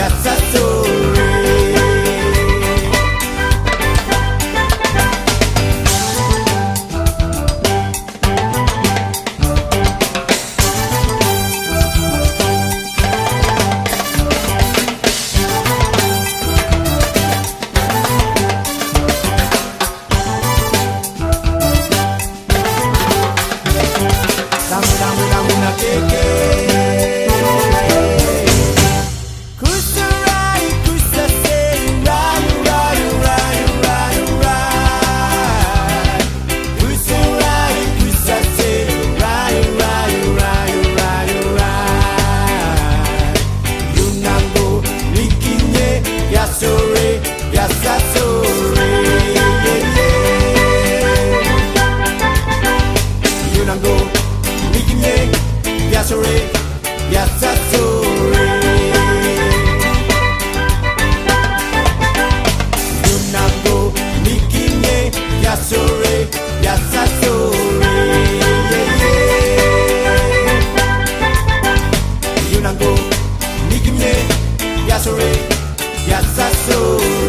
Got that. Yatasuri, Yatasuri. Dunago, Nikine, Yasuri, Yatasuri. Yunago, Nikine, Yasuri, Yatasuri.